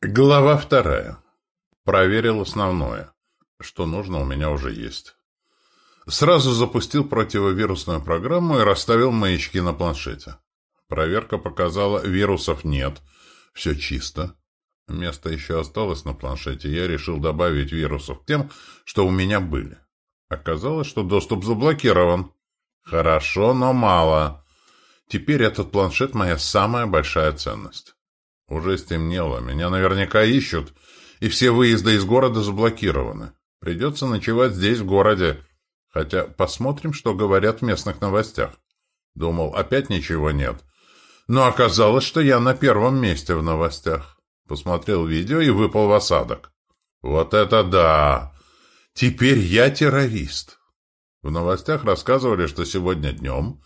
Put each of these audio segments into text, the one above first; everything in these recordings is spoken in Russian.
Глава вторая. Проверил основное. Что нужно, у меня уже есть. Сразу запустил противовирусную программу и расставил маячки на планшете. Проверка показала, вирусов нет. Все чисто. Место еще осталось на планшете. Я решил добавить вирусов к тем, что у меня были. Оказалось, что доступ заблокирован. Хорошо, но мало. Теперь этот планшет моя самая большая ценность. Уже стемнело, меня наверняка ищут, и все выезды из города заблокированы. Придется ночевать здесь, в городе. Хотя посмотрим, что говорят в местных новостях. Думал, опять ничего нет. Но оказалось, что я на первом месте в новостях. Посмотрел видео и выпал в осадок. Вот это да! Теперь я террорист. В новостях рассказывали, что сегодня днем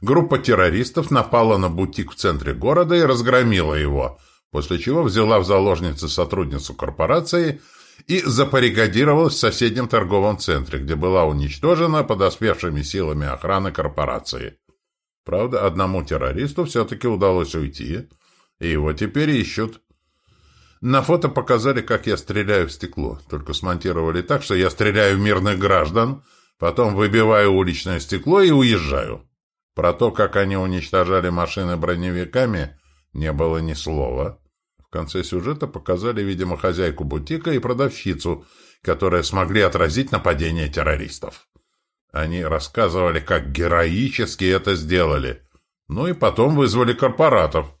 группа террористов напала на бутик в центре города и разгромила его, после чего взяла в заложницы сотрудницу корпорации и запарикадировалась в соседнем торговом центре, где была уничтожена подоспевшими силами охраны корпорации. Правда, одному террористу все-таки удалось уйти, и его теперь ищут. На фото показали, как я стреляю в стекло, только смонтировали так, что я стреляю в мирных граждан, потом выбиваю уличное стекло и уезжаю. Про то, как они уничтожали машины броневиками, не было ни слова. В конце сюжета показали, видимо, хозяйку бутика и продавщицу, которые смогли отразить нападение террористов. Они рассказывали, как героически это сделали. Ну и потом вызвали корпоратов.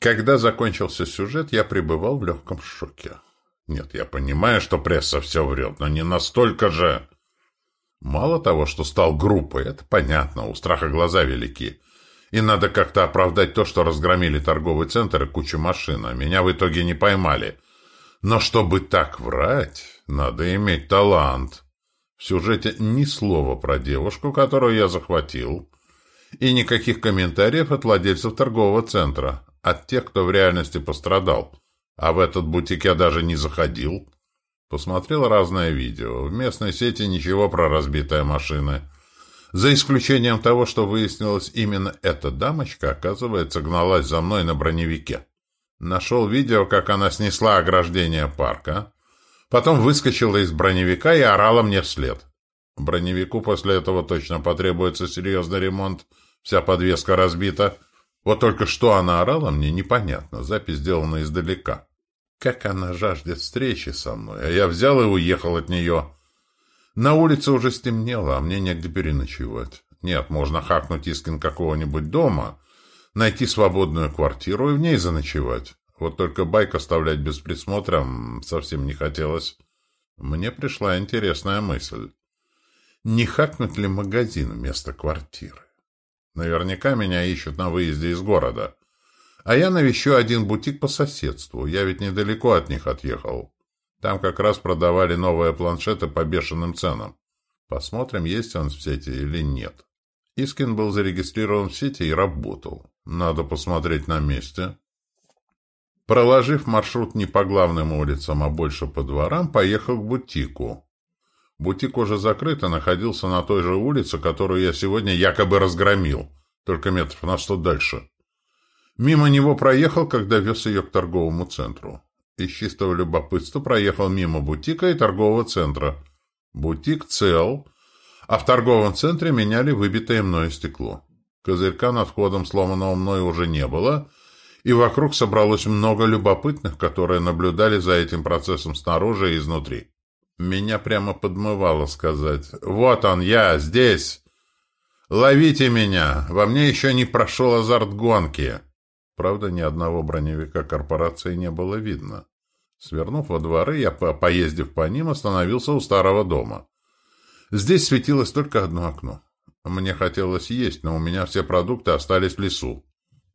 Когда закончился сюжет, я пребывал в легком шоке. Нет, я понимаю, что пресса все врет, но не настолько же. Мало того, что стал группой, это понятно, у страха глаза велики. И надо как-то оправдать то, что разгромили торговый центр и кучу машин, а меня в итоге не поймали. Но чтобы так врать, надо иметь талант. В сюжете ни слова про девушку, которую я захватил, и никаких комментариев от владельцев торгового центра, от тех, кто в реальности пострадал. А в этот бутик я даже не заходил. Посмотрел разное видео. В местной сети ничего про разбитые машины. За исключением того, что выяснилось, именно эта дамочка, оказывается, гналась за мной на броневике. Нашел видео, как она снесла ограждение парка, потом выскочила из броневика и орала мне вслед. Броневику после этого точно потребуется серьезный ремонт, вся подвеска разбита. Вот только что она орала мне, непонятно, запись сделана издалека. Как она жаждет встречи со мной, а я взял и уехал от нее. На улице уже стемнело, а мне негде переночевать. Нет, можно хакнуть Искин какого-нибудь дома, найти свободную квартиру и в ней заночевать. Вот только байк оставлять без присмотра совсем не хотелось. Мне пришла интересная мысль. Не хакнуть ли магазин вместо квартиры? Наверняка меня ищут на выезде из города. А я навещу один бутик по соседству. Я ведь недалеко от них отъехал. Там как раз продавали новые планшеты по бешеным ценам. Посмотрим, есть он в сети или нет. Искин был зарегистрирован в сети и работал. Надо посмотреть на месте. Проложив маршрут не по главным улицам, а больше по дворам, поехал к бутику. Бутик уже закрыт и находился на той же улице, которую я сегодня якобы разгромил, только метров на сто дальше. Мимо него проехал, когда вез ее к торговому центру. Из чистого любопытства проехал мимо бутика и торгового центра. Бутик цел, а в торговом центре меняли выбитое мною стекло. Козырька над входом сломанного мною уже не было, и вокруг собралось много любопытных, которые наблюдали за этим процессом снаружи и изнутри. Меня прямо подмывало сказать «Вот он, я, здесь! Ловите меня! Во мне еще не прошел азарт гонки!» Правда, ни одного броневика корпорации не было видно. Свернув во дворы, я, поездив по ним, остановился у старого дома. Здесь светилось только одно окно. Мне хотелось есть, но у меня все продукты остались в лесу.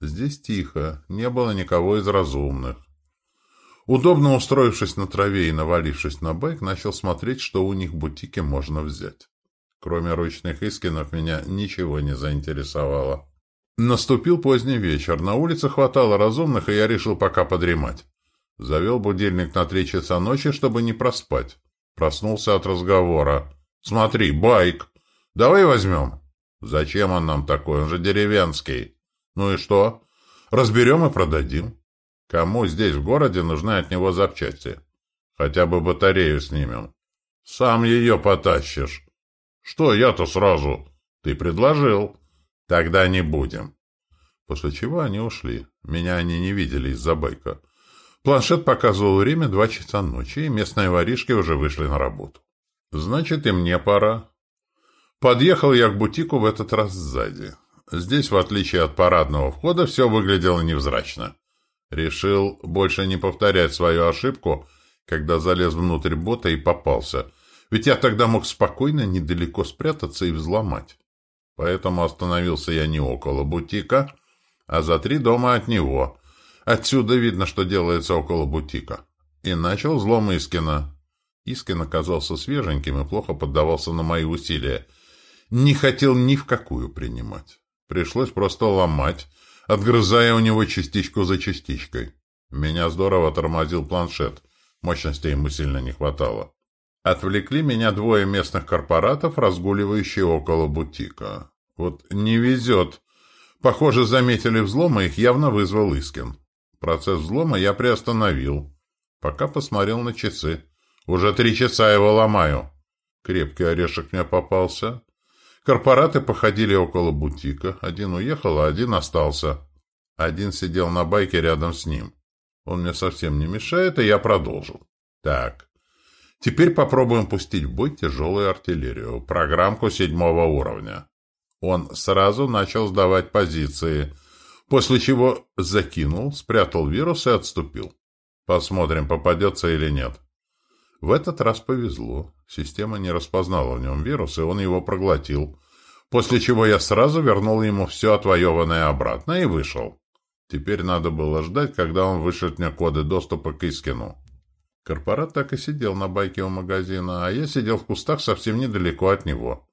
Здесь тихо, не было никого из разумных. Удобно устроившись на траве и навалившись на байк, начал смотреть, что у них в бутике можно взять. Кроме ручных искинов, меня ничего не заинтересовало. Наступил поздний вечер. На улице хватало разумных, и я решил пока подремать. Завел будильник на три часа ночи, чтобы не проспать. Проснулся от разговора. «Смотри, байк! Давай возьмем!» «Зачем он нам такой? Он же деревенский!» «Ну и что? Разберем и продадим!» Кому здесь в городе нужны от него запчасти? Хотя бы батарею снимем. Сам ее потащишь. Что я-то сразу? Ты предложил. Тогда не будем. После чего они ушли. Меня они не видели из-за байка. Планшет показывал время два часа ночи, и местные воришки уже вышли на работу. Значит, и мне пора. Подъехал я к бутику в этот раз сзади. Здесь, в отличие от парадного входа, все выглядело невзрачно. Решил больше не повторять свою ошибку, когда залез внутрь бота и попался. Ведь я тогда мог спокойно недалеко спрятаться и взломать. Поэтому остановился я не около бутика, а за три дома от него. Отсюда видно, что делается около бутика. И начал взлом Искина. Искин оказался свеженьким и плохо поддавался на мои усилия. Не хотел ни в какую принимать. Пришлось просто ломать, отгрызая у него частичку за частичкой. Меня здорово тормозил планшет. Мощности ему сильно не хватало. Отвлекли меня двое местных корпоратов, разгуливающие около бутика. Вот не везет. Похоже, заметили взлом, и их явно вызвал Искин. Процесс взлома я приостановил. Пока посмотрел на часы. Уже три часа его ломаю. Крепкий орешек мне попался. Корпораты походили около бутика. Один уехал, а один остался. Один сидел на байке рядом с ним. Он мне совсем не мешает, и я продолжил. Так, теперь попробуем пустить в бой тяжелую артиллерию, программку седьмого уровня. Он сразу начал сдавать позиции, после чего закинул, спрятал вирус и отступил. Посмотрим, попадется или нет. В этот раз повезло. Система не распознала в нем вирус, и он его проглотил. После чего я сразу вернул ему все отвоеванное обратно и вышел. Теперь надо было ждать, когда он вышлет мне коды доступа к Искину. Корпорат так и сидел на байке у магазина, а я сидел в кустах совсем недалеко от него.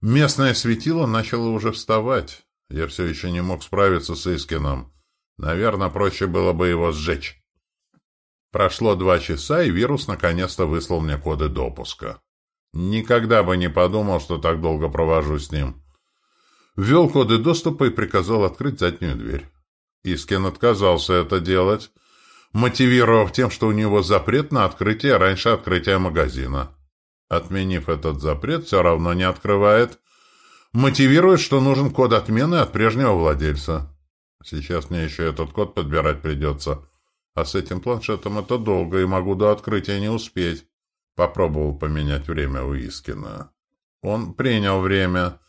Местное светило начало уже вставать. Я все еще не мог справиться с Искином. Наверное, проще было бы его сжечь. Прошло два часа, и вирус наконец-то выслал мне коды допуска. Никогда бы не подумал, что так долго провожу с ним. Ввел коды доступа и приказал открыть заднюю дверь. Искин отказался это делать, мотивировав тем, что у него запрет на открытие раньше открытия магазина. Отменив этот запрет, все равно не открывает, мотивирует, что нужен код отмены от прежнего владельца. Сейчас мне еще этот код подбирать придется, а с этим планшетом это долго, и могу до открытия не успеть. Попробовал поменять время у Искина. Он принял время,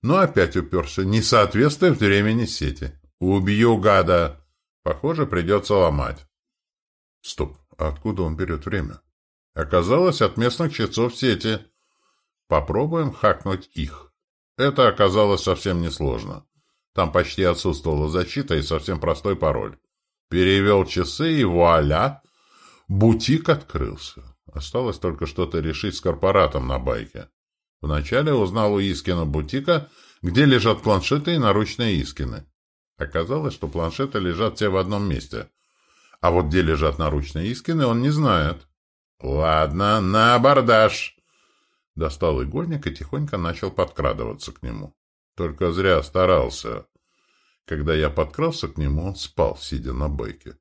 но опять уперся. Не соответствует времени сети. «Убью, гада!» Похоже, придется ломать. Стоп, а откуда он берет время? Оказалось, от местных часов сети. Попробуем хакнуть их. Это оказалось совсем несложно. Там почти отсутствовала защита и совсем простой пароль. Перевел часы и вуаля! Бутик открылся. Осталось только что-то решить с корпоратом на байке. Вначале узнал у Искина бутика, где лежат планшеты и наручные Искины. Оказалось, что планшеты лежат все в одном месте. А вот где лежат наручные Искины, он не знает. «Ладно, на абордаж!» Достал игольник и тихонько начал подкрадываться к нему. Только зря старался. Когда я подкрался к нему, он спал, сидя на байке.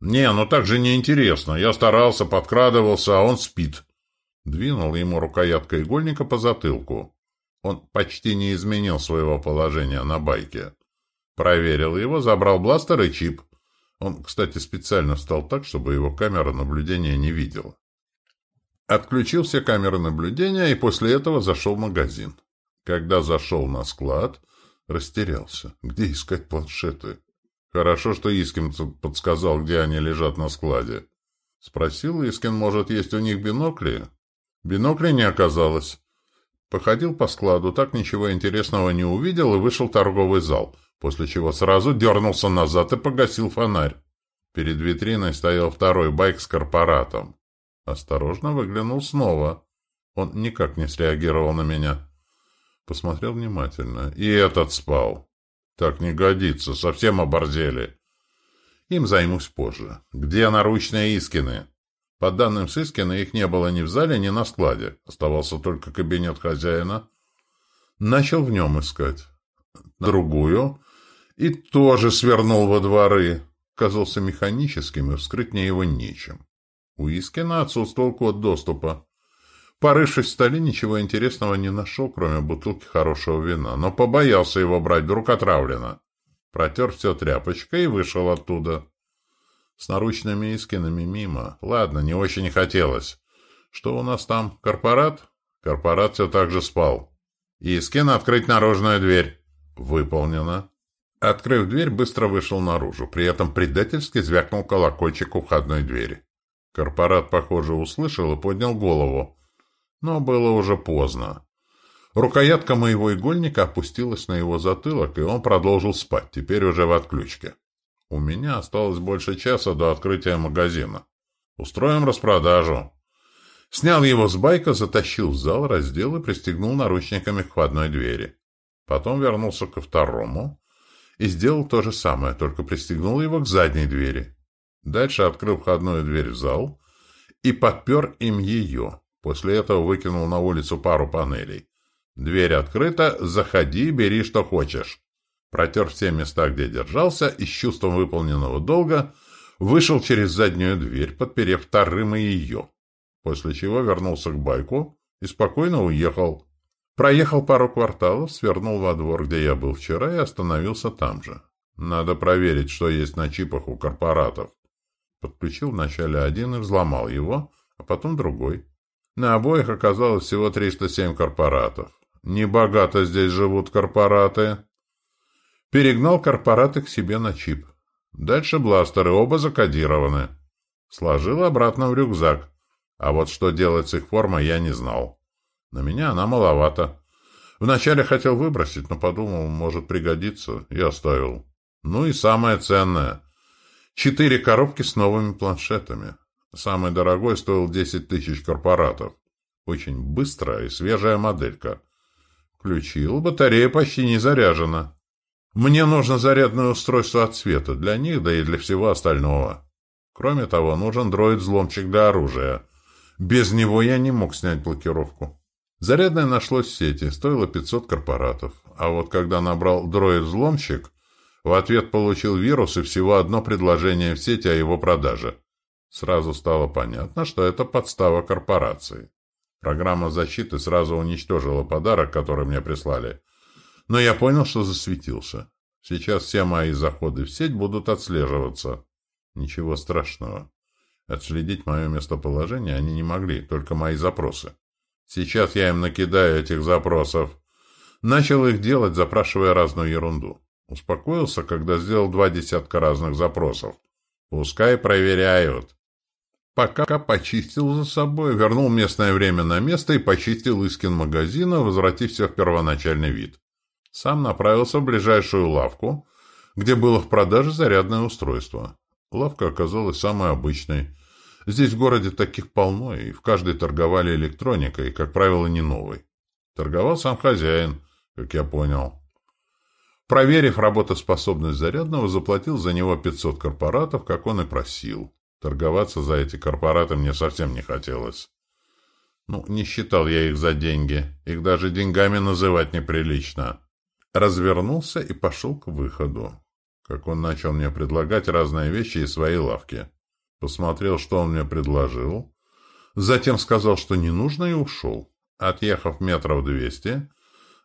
«Не, ну так же неинтересно. Я старался, подкрадывался, а он спит». Двинул ему рукояткой игольника по затылку. Он почти не изменил своего положения на байке. Проверил его, забрал бластер и чип. Он, кстати, специально встал так, чтобы его камера наблюдения не видела. Отключил все камеры наблюдения и после этого зашел в магазин. Когда зашел на склад, растерялся. Где искать планшеты? Хорошо, что Искин подсказал, где они лежат на складе. Спросил Искин, может, есть у них бинокли? Бинокли не оказалось. Походил по складу, так ничего интересного не увидел и вышел в торговый зал — после чего сразу дернулся назад и погасил фонарь. Перед витриной стоял второй байк с корпоратом. Осторожно выглянул снова. Он никак не среагировал на меня. Посмотрел внимательно. И этот спал. Так не годится, совсем оборзели. Им займусь позже. Где наручные Искины? По данным Сыскина, их не было ни в зале, ни на складе. Оставался только кабинет хозяина. Начал в нем искать. Другую и тоже свернул во дворы. казался механическим, и вскрыть мне его нечем. У Искина отсутствовал код доступа. Порывшись в столе, ничего интересного не нашел, кроме бутылки хорошего вина, но побоялся его брать, вдруг отравлено. Протер все тряпочкой и вышел оттуда. С наручными Искинами мимо. Ладно, не очень хотелось. Что у нас там? Корпорат? Корпорат все так же спал. Искин, открыть наружную дверь. Выполнено. Открыв дверь, быстро вышел наружу. При этом предательски звякнул колокольчик у входной двери. Корпорат, похоже, услышал и поднял голову. Но было уже поздно. Рукоятка моего игольника опустилась на его затылок, и он продолжил спать, теперь уже в отключке. У меня осталось больше часа до открытия магазина. Устроим распродажу. Снял его с байка, затащил в зал, раздел и пристегнул наручниками к входной двери. Потом вернулся ко второму и сделал то же самое, только пристегнул его к задней двери. Дальше открыл входную дверь в зал и подпер им ее. После этого выкинул на улицу пару панелей. Дверь открыта, заходи, бери что хочешь. Протер все места, где держался, и с чувством выполненного долга вышел через заднюю дверь, подперев вторым и ее. После чего вернулся к байку и спокойно уехал. Проехал пару кварталов, свернул во двор, где я был вчера, и остановился там же. Надо проверить, что есть на чипах у корпоратов. Подключил вначале один и взломал его, а потом другой. На обоих оказалось всего 307 корпоратов. Небогато здесь живут корпораты. Перегнал корпораты к себе на чип. Дальше бластеры, оба закодированы. Сложил обратно в рюкзак. А вот что делать с их формой, я не знал. На меня она маловато. Вначале хотел выбросить, но подумал, может пригодится, и оставил. Ну и самое ценное. Четыре коробки с новыми планшетами. Самый дорогой стоил 10 тысяч корпоратов. Очень быстрая и свежая моделька. Включил, батарея почти не заряжена. Мне нужно зарядное устройство от света для них, да и для всего остального. Кроме того, нужен дроид-взломчик для оружия. Без него я не мог снять блокировку. Зарядное нашлось в сети, стоило 500 корпоратов. А вот когда набрал дроид-взломщик, в ответ получил вирус и всего одно предложение в сети о его продаже. Сразу стало понятно, что это подстава корпорации. Программа защиты сразу уничтожила подарок, который мне прислали. Но я понял, что засветился. Сейчас все мои заходы в сеть будут отслеживаться. Ничего страшного. Отследить мое местоположение они не могли, только мои запросы. Сейчас я им накидаю этих запросов. Начал их делать, запрашивая разную ерунду. Успокоился, когда сделал два десятка разных запросов. Пускай проверяют. Пока почистил за собой, вернул местное время на место и почистил Искин магазина, возвратив все в первоначальный вид. Сам направился в ближайшую лавку, где было в продаже зарядное устройство. Лавка оказалась самой обычной. Здесь в городе таких полно, и в каждой торговали электроникой, как правило, не новой. Торговал сам хозяин, как я понял. Проверив работоспособность зарядного, заплатил за него 500 корпоратов, как он и просил. Торговаться за эти корпораты мне совсем не хотелось. Ну, не считал я их за деньги. Их даже деньгами называть неприлично. Развернулся и пошел к выходу. Как он начал мне предлагать разные вещи из своей лавки. Посмотрел, что он мне предложил. Затем сказал, что не нужно, и ушел. Отъехав метров двести,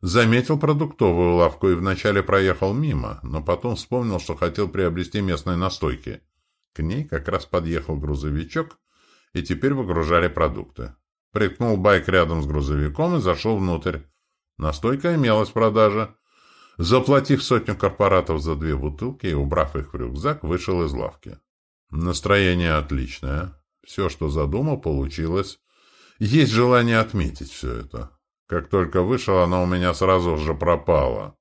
заметил продуктовую лавку и вначале проехал мимо, но потом вспомнил, что хотел приобрести местные настойки. К ней как раз подъехал грузовичок, и теперь выгружали продукты. Приткнул байк рядом с грузовиком и зашел внутрь. Настойка имелась в продаже. Заплатив сотню корпоратов за две бутылки и убрав их в рюкзак, вышел из лавки. Настроение отличное. Все, что задумал, получилось. Есть желание отметить все это. Как только вышел, оно у меня сразу же пропало.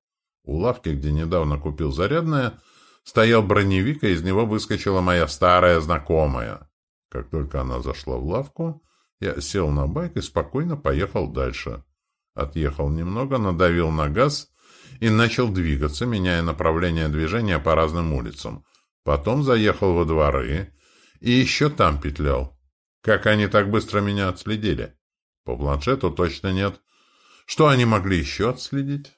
У лавки, где недавно купил зарядное, стоял броневик, и из него выскочила моя старая знакомая. Как только она зашла в лавку, я сел на байк и спокойно поехал дальше. Отъехал немного, надавил на газ и начал двигаться, меняя направление движения по разным улицам. Потом заехал во дворы и еще там петлял. Как они так быстро меня отследили? По планшету точно нет. Что они могли еще отследить?